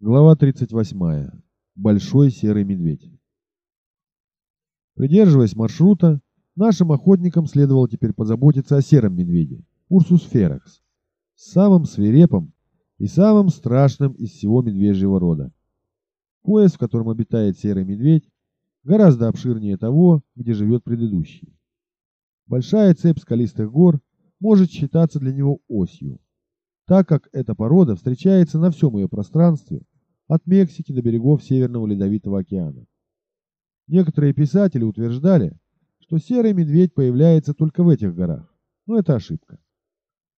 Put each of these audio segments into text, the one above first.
Глава 38. Большой серый медведь. Придерживаясь маршрута, нашим охотникам следовало теперь позаботиться о сером медведе, Урсус ферекс, самым свирепым и самым страшным из всего медвежьего рода. Пояс, в котором обитает серый медведь, гораздо обширнее того, где живет предыдущий. Большая цепь скалистых гор может считаться для него осью, так как эта порода встречается на всем ее пространстве – от Мексики до берегов Северного Ледовитого океана. Некоторые писатели утверждали, что серый медведь появляется только в этих горах, но это ошибка.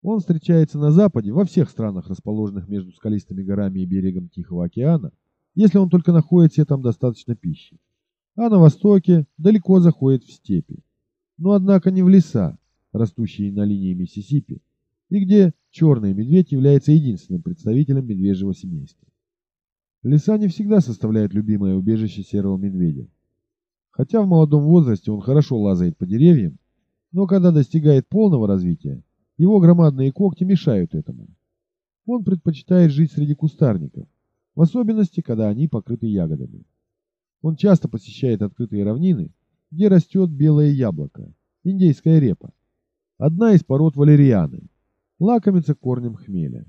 Он встречается на западе во всех странах, расположенных между скалистыми горами и берегом Тихого океана, если он только находит себе там достаточно пищи. А на востоке далеко заходит в степи. Но однако не в леса, растущие на линии Миссисипи, и где черный медведь является единственным представителем медвежьего семейства. Леса не всегда составляют любимое убежище серого медведя. Хотя в молодом возрасте он хорошо лазает по деревьям, но когда достигает полного развития, его громадные когти мешают этому. Он предпочитает жить среди кустарников, в особенности, когда они покрыты ягодами. Он часто посещает открытые равнины, где растет белое яблоко, индейская репа, одна из пород валерианы, лакомится корнем хмеля.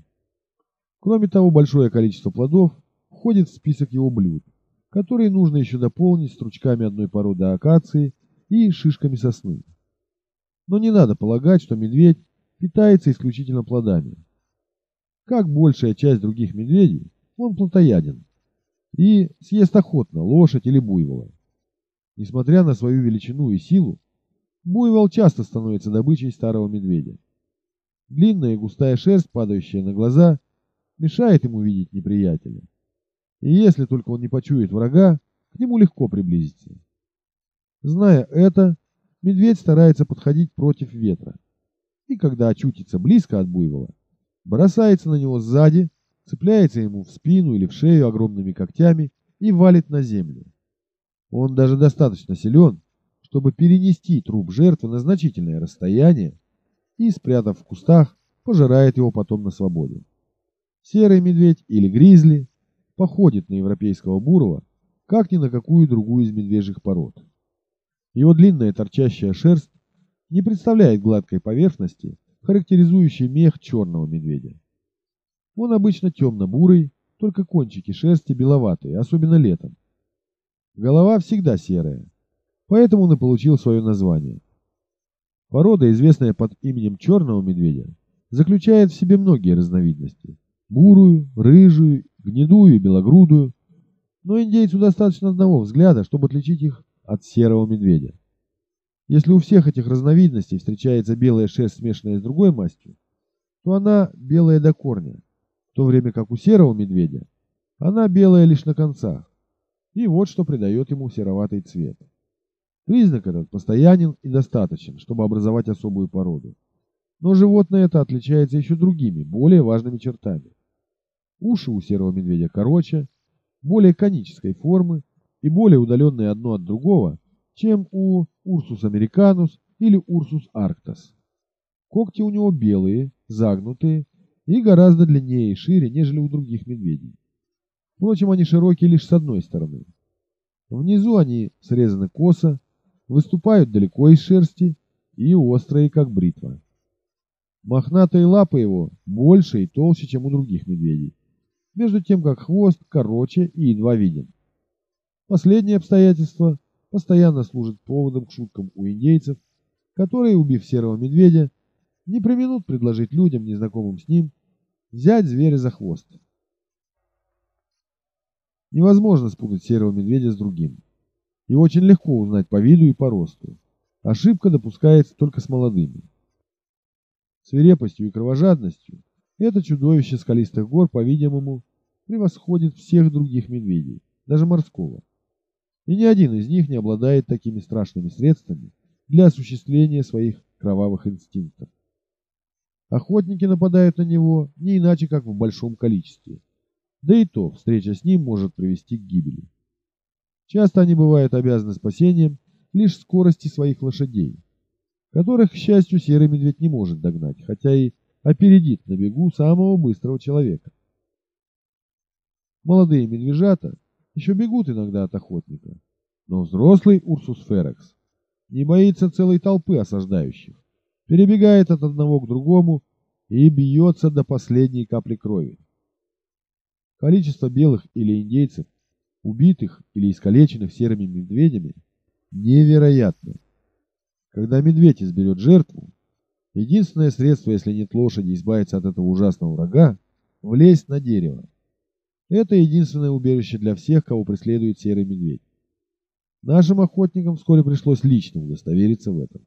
Кроме того, большое количество плодов входит в список его блюд, которые нужно еще дополнить стручками одной породы акации и шишками сосны. Но не надо полагать, что медведь питается исключительно плодами. Как большая часть других медведей, он плотояден и съест охотно лошадь или буйвола. Несмотря на свою величину и силу, буйвол часто становится добычей старого медведя. Длинная и густая шерсть, падающая на глаза, мешает ему видеть неприятеля. И если только он не почует врага, к нему легко приблизиться. Зная это, медведь старается подходить против ветра. И когда очутится близко от буйвола, бросается на него сзади, цепляется ему в спину или в шею огромными когтями и валит на землю. Он даже достаточно силен, чтобы перенести труп жертвы на значительное расстояние и, спрятав в кустах, пожирает его потом на свободе. Серый медведь или гризли походит на европейского бурого, как ни на какую другую из медвежьих пород. Его длинная торчащая шерсть не представляет гладкой поверхности, характеризующей мех черного медведя. Он обычно темно-бурый, только кончики шерсти беловатые, особенно летом. Голова всегда серая, поэтому он и получил свое название. Порода, известная под именем черного медведя, заключает в себе многие разновидности – бурую, рыжую гнедую и белогрудую, но индейцу достаточно одного взгляда, чтобы отличить их от серого медведя. Если у всех этих разновидностей встречается белая шерсть, смешанная с другой мастью, то она белая до корня, в то время как у серого медведя она белая лишь на концах. И вот что придает ему сероватый цвет. Признак этот постоянен и достаточен, чтобы образовать особую породу. Но животное это отличается еще другими, более важными чертами. Уши у серого медведя короче, более конической формы и более удаленные одно от другого, чем у Урсус американус или Урсус арктас. Когти у него белые, загнутые и гораздо длиннее и шире, нежели у других медведей. Впрочем, они широкие лишь с одной стороны. Внизу они срезаны косо, выступают далеко из шерсти и острые, как бритва. Мохнатые лапы его больше и толще, чем у других медведей, между тем как хвост короче и едва виден. Последнее обстоятельство постоянно служит поводом к шуткам у индейцев, которые, убив серого медведя, не применут предложить людям, незнакомым с ним, взять зверя за хвост. Невозможно спутать серого медведя с другим. И очень легко узнать по виду и по росту. Ошибка допускается только с молодыми. Свирепостью и кровожадностью это чудовище скалистых гор, по-видимому, превосходит всех других медведей, даже морского. И ни один из них не обладает такими страшными средствами для осуществления своих кровавых инстинктов. Охотники нападают на него не иначе, как в большом количестве. Да и то встреча с ним может привести к гибели. Часто они бывают обязаны спасением лишь скорости своих лошадей, которых, к счастью, серый медведь не может догнать, хотя и опередит на бегу самого быстрого человека. Молодые медвежата еще бегут иногда от охотника. Но взрослый Урсус Ферекс не боится целой толпы осаждающих, перебегает от одного к другому и бьется до последней капли крови. Количество белых или индейцев, убитых или искалеченных серыми медведями, невероятно. Когда медведь изберет жертву, единственное средство, если нет лошади, избавиться от этого ужасного врага, влезть на дерево. Это единственное убежище для всех, кого преследует серый медведь. Нашим охотникам вскоре пришлось лично удостовериться в этом.